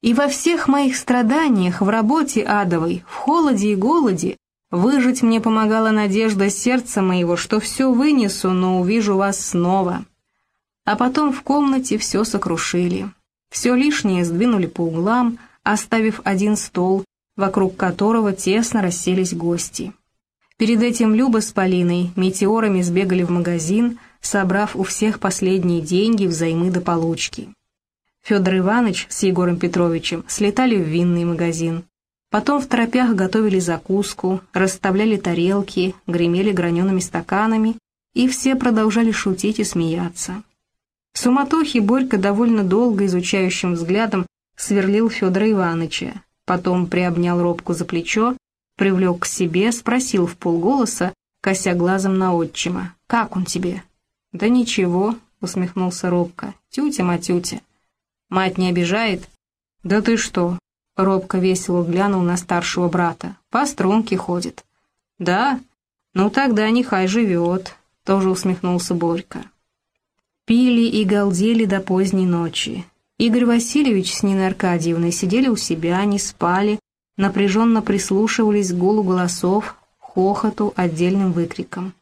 И во всех моих страданиях, в работе адовой, в холоде и голоде, выжить мне помогала надежда сердца моего, что все вынесу, но увижу вас снова. А потом в комнате все сокрушили. Все лишнее сдвинули по углам, оставив один стол, вокруг которого тесно расселись гости. Перед этим Люба с Полиной метеорами сбегали в магазин, собрав у всех последние деньги взаймы до получки. Федор Иванович с Егором Петровичем слетали в винный магазин. Потом в торопях готовили закуску, расставляли тарелки, гремели гранеными стаканами, и все продолжали шутить и смеяться. В суматохе Борька довольно долго изучающим взглядом сверлил Федора Ивановича, потом приобнял робку за плечо, привлек к себе, спросил в полголоса, кося глазом на отчима, «Как он тебе?» «Да ничего», — усмехнулся робко, «тютя-матютя». Мать не обижает? Да ты что? Робко весело глянул на старшего брата. По струнке ходит. Да? Ну тогда нехай живет, тоже усмехнулся Борька. Пили и галдели до поздней ночи. Игорь Васильевич с Ниной Аркадьевной сидели у себя, не спали, напряженно прислушивались к гулу голосов, хохоту, отдельным выкрикам.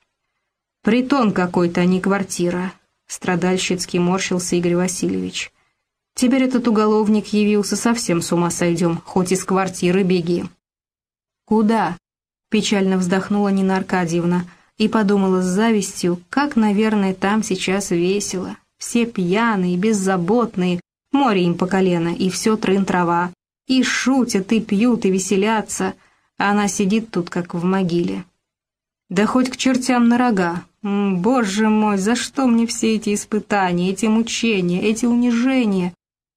«Притон какой-то, а не квартира», — страдальщицки морщился Игорь Васильевич. Теперь этот уголовник явился совсем с ума сойдем, хоть из квартиры беги. «Куда?» — печально вздохнула Нина Аркадьевна и подумала с завистью, как, наверное, там сейчас весело. Все пьяные, беззаботные, море им по колено, и все трын-трава. И шутят, и пьют, и веселятся, а она сидит тут, как в могиле. Да хоть к чертям на рога. Боже мой, за что мне все эти испытания, эти мучения, эти унижения?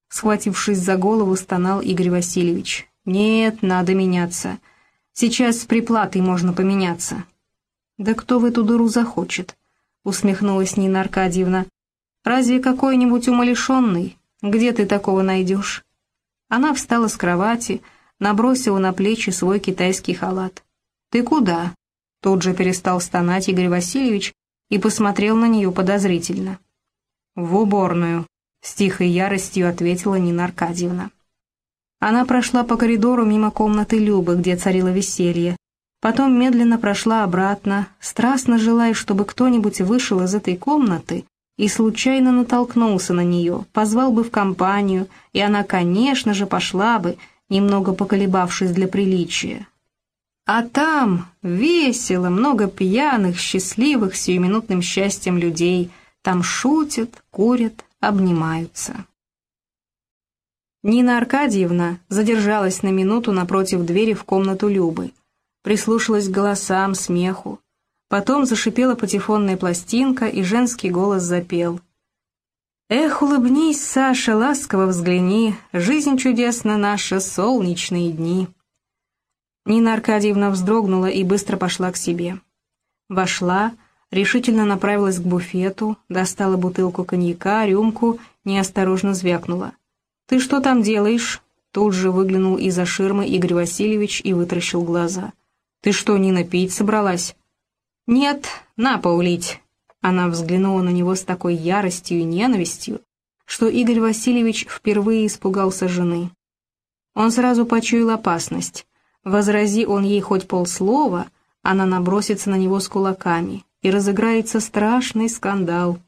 Схватившись за голову, стонал Игорь Васильевич. «Нет, надо меняться. Сейчас с приплатой можно поменяться». «Да кто в эту дыру захочет?» — усмехнулась Нина Аркадьевна. «Разве какой-нибудь умалишенный? Где ты такого найдешь?» Она встала с кровати, набросила на плечи свой китайский халат. «Ты куда?» Тут же перестал стонать Игорь Васильевич и посмотрел на нее подозрительно. «В уборную», с тихой яростью ответила Нина Аркадьевна. Она прошла по коридору мимо комнаты Любы, где царило веселье. Потом медленно прошла обратно, страстно желая, чтобы кто-нибудь вышел из этой комнаты и случайно натолкнулся на нее, позвал бы в компанию, и она, конечно же, пошла бы, немного поколебавшись для приличия. А там весело, много пьяных, счастливых, сиюминутным счастьем людей. Там шутят, курят, обнимаются. Нина Аркадьевна задержалась на минуту напротив двери в комнату Любы, прислушалась к голосам, смеху. Потом зашипела патефонная пластинка, и женский голос запел. «Эх, улыбнись, Саша, ласково взгляни, жизнь чудесна наша, солнечные дни». Нина Аркадьевна вздрогнула и быстро пошла к себе. Вошла, решительно направилась к буфету, достала бутылку коньяка, рюмку, неосторожно звякнула. «Ты что там делаешь?» Тут же выглянул из-за ширмы Игорь Васильевич и вытаращил глаза. «Ты что, Нина, пить собралась?» «Нет, на поулить». Она взглянула на него с такой яростью и ненавистью, что Игорь Васильевич впервые испугался жены. Он сразу почуял опасность. Возрази он ей хоть полслова, она набросится на него с кулаками, и разыграется страшный скандал.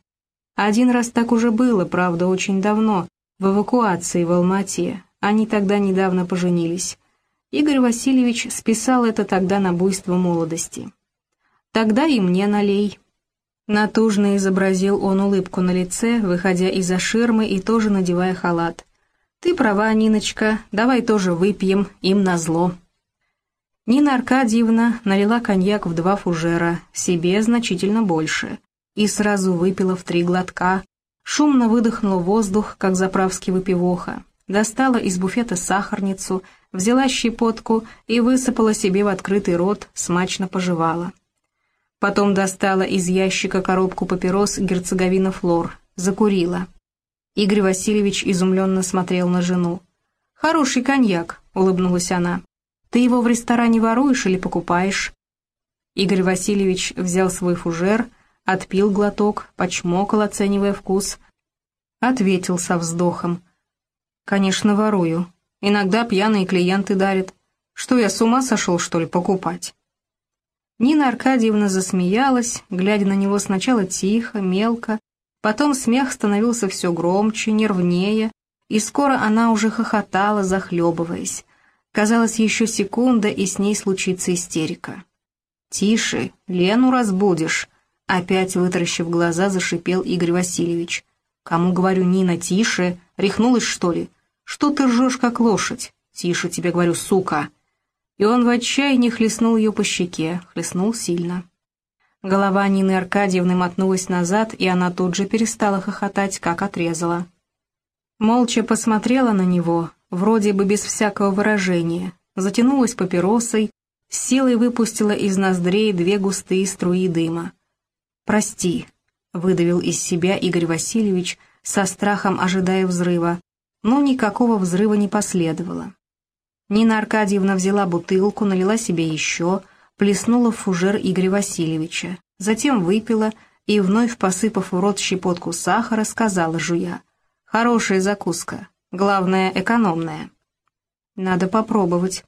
Один раз так уже было, правда, очень давно, в эвакуации в Алмате. Они тогда недавно поженились. Игорь Васильевич списал это тогда на буйство молодости. «Тогда и мне налей». Натужно изобразил он улыбку на лице, выходя из-за ширмы и тоже надевая халат. «Ты права, Ниночка, давай тоже выпьем, им назло». Нина Аркадьевна налила коньяк в два фужера, себе значительно больше, и сразу выпила в три глотка, шумно выдохнула воздух, как заправский выпивоха, достала из буфета сахарницу, взяла щепотку и высыпала себе в открытый рот, смачно пожевала. Потом достала из ящика коробку папирос герцоговина Флор, закурила. Игорь Васильевич изумленно смотрел на жену. «Хороший коньяк», — улыбнулась она. Ты его в ресторане воруешь или покупаешь?» Игорь Васильевич взял свой фужер, отпил глоток, почмокал, оценивая вкус. Ответил со вздохом. «Конечно, ворую. Иногда пьяные клиенты дарят. Что я с ума сошел, что ли, покупать?» Нина Аркадьевна засмеялась, глядя на него сначала тихо, мелко, потом смех становился все громче, нервнее, и скоро она уже хохотала, захлебываясь. Казалось, еще секунда, и с ней случится истерика. «Тише, Лену разбудишь», — опять вытаращив глаза, зашипел Игорь Васильевич. «Кому говорю, Нина, тише? Рехнулась, что ли? Что ты ржешь, как лошадь? Тише, тебе говорю, сука!» И он в отчаянии хлестнул ее по щеке, хлестнул сильно. Голова Нины Аркадьевны мотнулась назад, и она тут же перестала хохотать, как отрезала. Молча посмотрела на него, вроде бы без всякого выражения, затянулась папиросой, силой выпустила из ноздрей две густые струи дыма. «Прости», — выдавил из себя Игорь Васильевич, со страхом ожидая взрыва, но никакого взрыва не последовало. Нина Аркадьевна взяла бутылку, налила себе еще, плеснула в фужер Игоря Васильевича, затем выпила и, вновь посыпав в рот щепотку сахара, сказала жуя, «Хорошая закуска, главное, экономная». «Надо попробовать».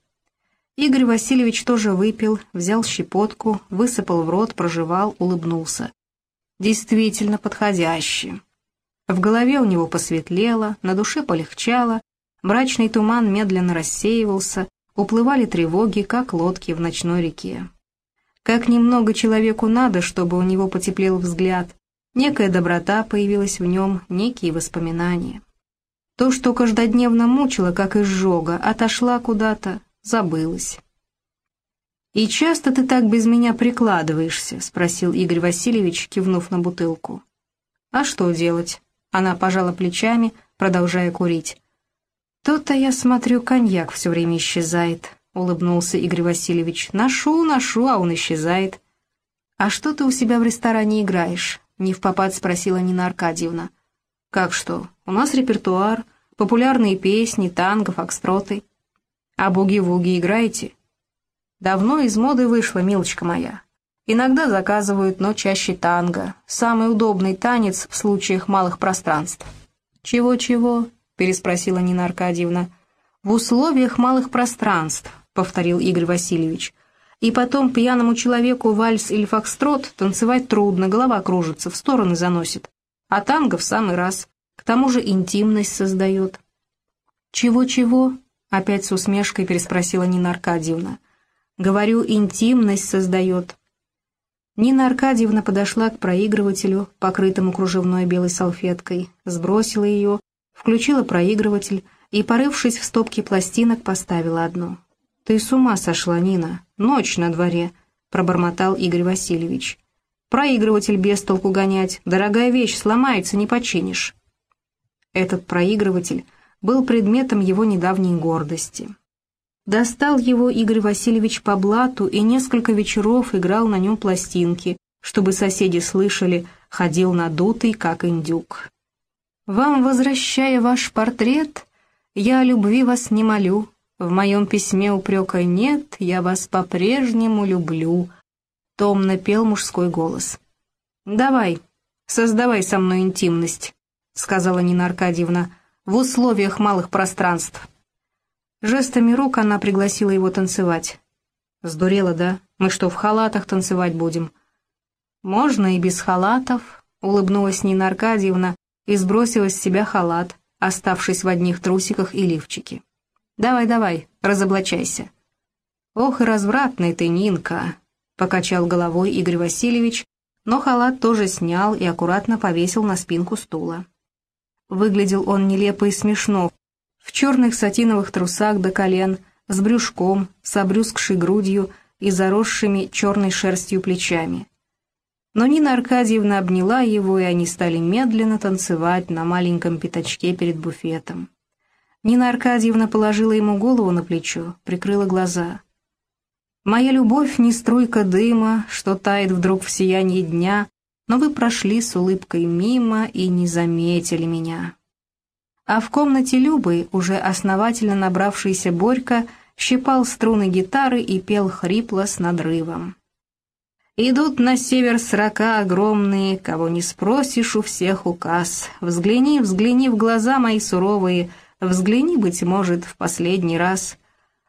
Игорь Васильевич тоже выпил, взял щепотку, высыпал в рот, прожевал, улыбнулся. Действительно подходяще. В голове у него посветлело, на душе полегчало, Мрачный туман медленно рассеивался, уплывали тревоги, как лодки в ночной реке. Как немного человеку надо, чтобы у него потеплел взгляд, некая доброта появилась в нем, некие воспоминания. То, что каждодневно мучило, как изжога, отошла куда-то, забылась. «И часто ты так без меня прикладываешься?» — спросил Игорь Васильевич, кивнув на бутылку. «А что делать?» — она пожала плечами, продолжая курить. «То-то, я смотрю, коньяк все время исчезает», — улыбнулся Игорь Васильевич. «Ношу, ношу, а он исчезает». «А что ты у себя в ресторане играешь?» — не в попад спросила Нина Аркадьевна. «Как что? У нас репертуар, популярные песни, танго, фокстроты. А буги-вуги играете?» «Давно из моды вышла, милочка моя. Иногда заказывают, но чаще танго. Самый удобный танец в случаях малых пространств». «Чего-чего?» — переспросила Нина Аркадьевна. «В условиях малых пространств», — повторил Игорь Васильевич. «И потом пьяному человеку вальс или фокстрот танцевать трудно, голова кружится, в стороны заносит. А танго в самый раз. К тому же интимность создает». «Чего-чего?» — опять с усмешкой переспросила Нина Аркадьевна. «Говорю, интимность создает». Нина Аркадьевна подошла к проигрывателю, покрытому кружевной белой салфеткой, сбросила ее включила проигрыватель и, порывшись в стопке пластинок, поставила одну. «Ты с ума сошла, Нина! Ночь на дворе!» — пробормотал Игорь Васильевич. «Проигрыватель без толку гонять. Дорогая вещь, сломается, не починишь». Этот проигрыватель был предметом его недавней гордости. Достал его Игорь Васильевич по блату и несколько вечеров играл на нем пластинки, чтобы соседи слышали, ходил надутый, как индюк. Вам, возвращая ваш портрет, я о любви вас не молю, в моем письме упрека нет, я вас по-прежнему люблю», — томно пел мужской голос. «Давай, создавай со мной интимность», — сказала Нина Аркадьевна, — «в условиях малых пространств». Жестами рук она пригласила его танцевать. «Сдурела, да? Мы что, в халатах танцевать будем?» «Можно и без халатов», — улыбнулась Нина Аркадьевна, и сбросила с себя халат, оставшись в одних трусиках и лифчике. «Давай, давай, разоблачайся». «Ох и развратный ты, Нинка!» — покачал головой Игорь Васильевич, но халат тоже снял и аккуратно повесил на спинку стула. Выглядел он нелепо и смешно, в черных сатиновых трусах до колен, с брюшком, с обрюзгшей грудью и заросшими черной шерстью плечами. Но Нина Аркадьевна обняла его, и они стали медленно танцевать на маленьком пятачке перед буфетом. Нина Аркадьевна положила ему голову на плечо, прикрыла глаза. «Моя любовь не струйка дыма, что тает вдруг в сиянии дня, но вы прошли с улыбкой мимо и не заметили меня». А в комнате Любы, уже основательно набравшийся Борька, щипал струны гитары и пел хрипло с надрывом. Идут на север срока огромные, кого не спросишь, у всех указ. Взгляни, взгляни в глаза мои суровые, Взгляни, быть может, в последний раз.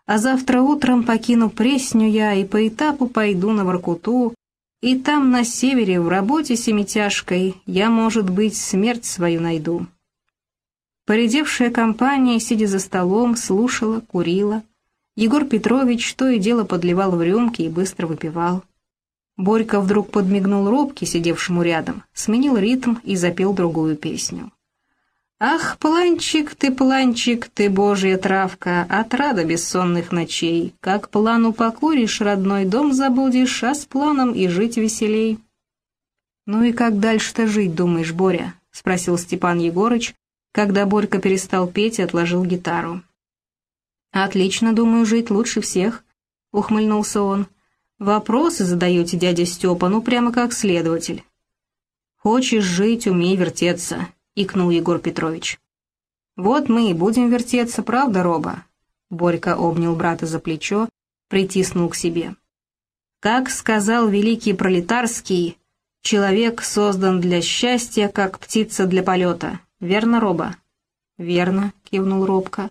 А завтра утром покину Пресню я и по этапу пойду на Воркуту, и там, на севере, в работе семитяжкой, я, может быть, смерть свою найду». Поредевшая компания, сидя за столом, слушала, курила. Егор Петрович то и дело подливал в рюмки и быстро выпивал. Борька вдруг подмигнул Робке, сидевшему рядом, сменил ритм и запел другую песню. «Ах, планчик ты, планчик ты, божья травка, отрада бессонных ночей, как плану покуришь, родной дом забудешь, а с планом и жить веселей». «Ну и как дальше-то жить, думаешь, Боря?» — спросил Степан Егорыч, когда Борька перестал петь и отложил гитару. «Отлично, думаю, жить лучше всех», — ухмыльнулся он. «Вопросы задаете, дядя Степа, ну прямо как следователь». «Хочешь жить, умей вертеться», — икнул Егор Петрович. «Вот мы и будем вертеться, правда, Роба?» Борька обнял брата за плечо, притиснул к себе. «Как сказал великий пролетарский, человек создан для счастья, как птица для полета. Верно, Роба?» «Верно», — кивнул Робка.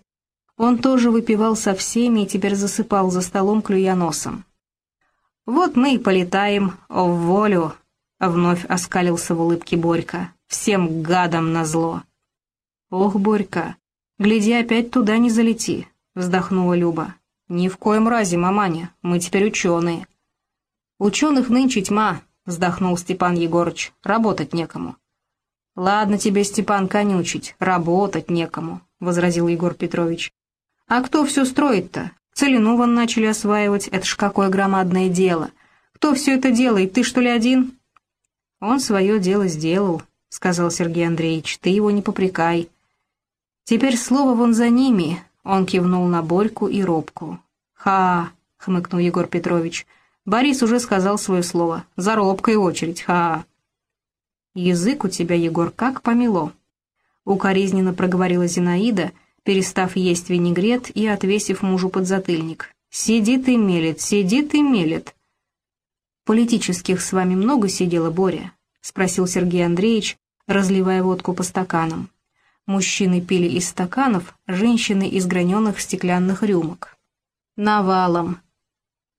Он тоже выпивал со всеми и теперь засыпал за столом, клюя носом. «Вот мы и полетаем, о, в волю!» — вновь оскалился в улыбке Борька. «Всем гадам назло!» «Ох, Борька, гляди, опять туда не залети!» — вздохнула Люба. «Ни в коем разе, маманя, мы теперь ученые». «Ученых нынче тьма», — вздохнул Степан Егорыч, — «работать некому». «Ладно тебе, Степан, конючить, работать некому», — возразил Егор Петрович. «А кто все строит-то? Целину вон начали осваивать, это ж какое громадное дело. Кто все это делает, ты что ли один?» «Он свое дело сделал», — сказал Сергей Андреевич, — «ты его не попрекай». «Теперь слово вон за ними», — он кивнул на Борьку и Робку. «Ха!» — хмыкнул Егор Петрович. «Борис уже сказал свое слово. За Робкой очередь. Ха!» «Язык у тебя, Егор, как помело!» Укоризненно проговорила Зинаида, перестав есть винегрет и отвесив мужу подзатыльник. «Сидит и мелет, сидит и мелет!» «Политических с вами много сидело, Боря?» — спросил Сергей Андреевич, разливая водку по стаканам. Мужчины пили из стаканов, женщины из граненых стеклянных рюмок. «Навалом!»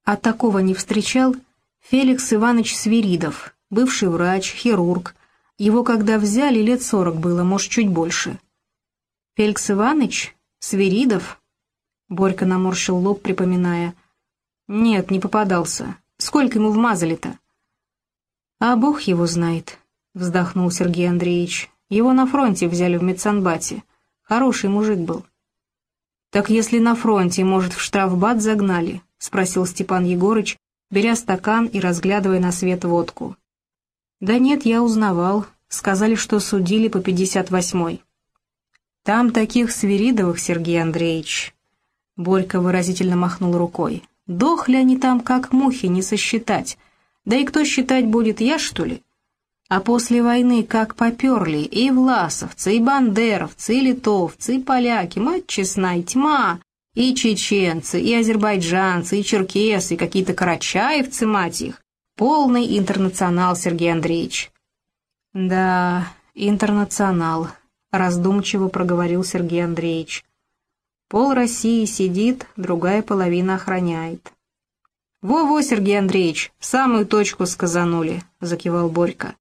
А такого не встречал Феликс Иванович Свиридов, бывший врач, хирург, его когда взяли, лет сорок было, может, чуть больше. «Феликс Иваныч? Свиридов?» Борька наморщил лоб, припоминая. «Нет, не попадался. Сколько ему вмазали-то?» «А бог его знает», — вздохнул Сергей Андреевич. «Его на фронте взяли в медсанбате. Хороший мужик был». «Так если на фронте, может, в штрафбат загнали?» — спросил Степан Егорыч, беря стакан и разглядывая на свет водку. «Да нет, я узнавал. Сказали, что судили по 58-й». «Там таких Свиридовых, Сергей Андреевич». Борька выразительно махнул рукой. «Дохли они там, как мухи, не сосчитать. Да и кто считать будет, я, что ли?» А после войны как поперли и власовцы, и бандеровцы, и литовцы, и поляки, мать честная, тьма, и чеченцы, и азербайджанцы, и черкесы, и какие-то карачаевцы, мать их. Полный интернационал, Сергей Андреевич. Да, интернационал, раздумчиво проговорил Сергей Андреевич. Пол России сидит, другая половина охраняет. «Во-во, Сергей Андреевич, самую точку сказанули», — закивал Борька.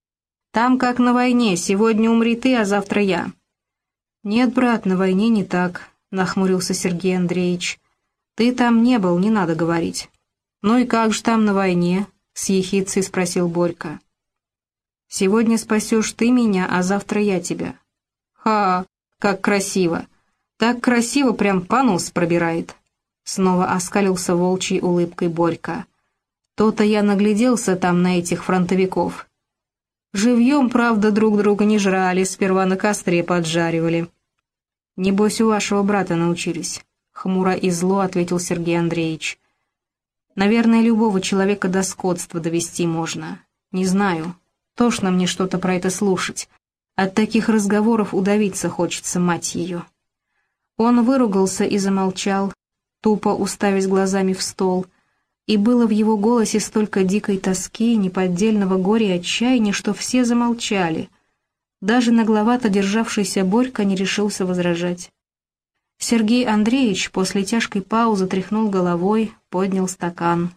«Там как на войне, сегодня умри ты, а завтра я». «Нет, брат, на войне не так», — нахмурился Сергей Андреевич. «Ты там не был, не надо говорить». «Ну и как же там на войне?» — с ехицей спросил Борька. «Сегодня спасешь ты меня, а завтра я тебя». «Ха, как красиво! Так красиво, прям понос пробирает!» Снова оскалился волчьей улыбкой Борька. «То-то я нагляделся там на этих фронтовиков. Живьем, правда, друг друга не жрали, сперва на костре поджаривали». «Небось, у вашего брата научились», — хмуро и зло ответил Сергей Андреевич. Наверное, любого человека до скотства довести можно. Не знаю. Тошно мне что-то про это слушать. От таких разговоров удавиться хочется, мать ее. Он выругался и замолчал, тупо уставясь глазами в стол, и было в его голосе столько дикой тоски, неподдельного горя и отчаяния, что все замолчали. Даже нагловато державшийся Борька не решился возражать. Сергей Андреевич после тяжкой паузы тряхнул головой, поднял стакан.